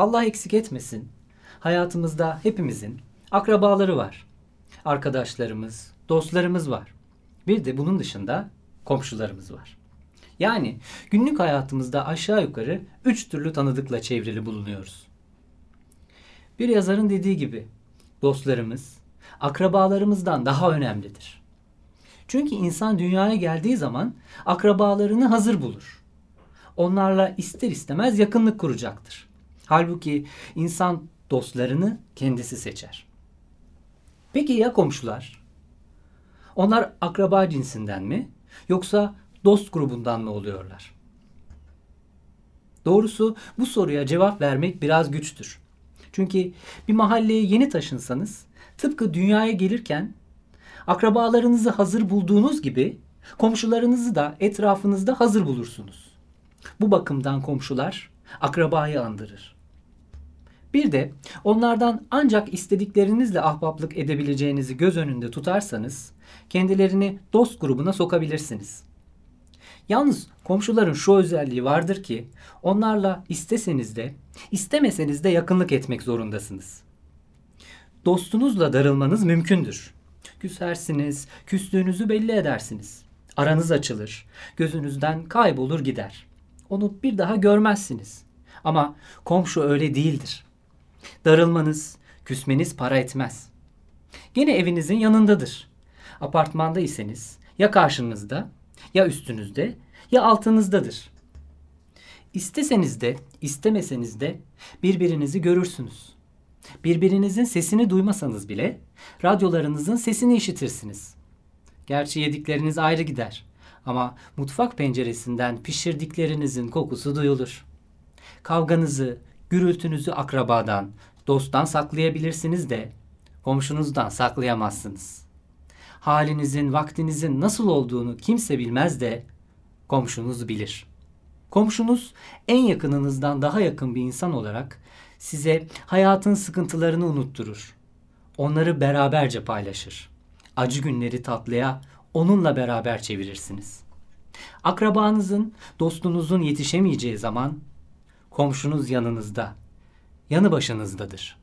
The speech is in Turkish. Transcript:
Allah eksik etmesin. Hayatımızda hepimizin akrabaları var. Arkadaşlarımız, dostlarımız var. Bir de bunun dışında komşularımız var. Yani günlük hayatımızda aşağı yukarı üç türlü tanıdıkla çevrili bulunuyoruz. Bir yazarın dediği gibi dostlarımız akrabalarımızdan daha önemlidir. Çünkü insan dünyaya geldiği zaman akrabalarını hazır bulur. Onlarla ister istemez yakınlık kuracaktır. Halbuki insan dostlarını kendisi seçer. Peki ya komşular? Onlar akraba cinsinden mi yoksa dost grubundan mı oluyorlar? Doğrusu bu soruya cevap vermek biraz güçtür. Çünkü bir mahalleye yeni taşınsanız tıpkı dünyaya gelirken akrabalarınızı hazır bulduğunuz gibi komşularınızı da etrafınızda hazır bulursunuz. Bu bakımdan komşular akrabayı andırır. Bir de onlardan ancak istediklerinizle ahbaplık edebileceğinizi göz önünde tutarsanız kendilerini dost grubuna sokabilirsiniz. Yalnız komşuların şu özelliği vardır ki onlarla isteseniz de istemeseniz de yakınlık etmek zorundasınız. Dostunuzla darılmanız mümkündür. Küsersiniz, küstüğünüzü belli edersiniz. Aranız açılır, gözünüzden kaybolur gider. Onu bir daha görmezsiniz. Ama komşu öyle değildir. Darılmanız, küsmeniz para etmez. Gene evinizin yanındadır. Apartmanda iseniz ya karşınızda ya üstünüzde ya altınızdadır. İsteseniz de istemeseniz de birbirinizi görürsünüz. Birbirinizin sesini duymasanız bile radyolarınızın sesini işitirsiniz. Gerçi yedikleriniz ayrı gider ama mutfak penceresinden pişirdiklerinizin kokusu duyulur. Kavganızı, gürültünüzü akrabadan, dosttan saklayabilirsiniz de komşunuzdan saklayamazsınız. Halinizin, vaktinizin nasıl olduğunu kimse bilmez de komşunuz bilir. Komşunuz en yakınınızdan daha yakın bir insan olarak size hayatın sıkıntılarını unutturur. Onları beraberce paylaşır. Acı günleri tatlıya onunla beraber çevirirsiniz. Akrabanızın, dostunuzun yetişemeyeceği zaman komşunuz yanınızda, yanı başınızdadır.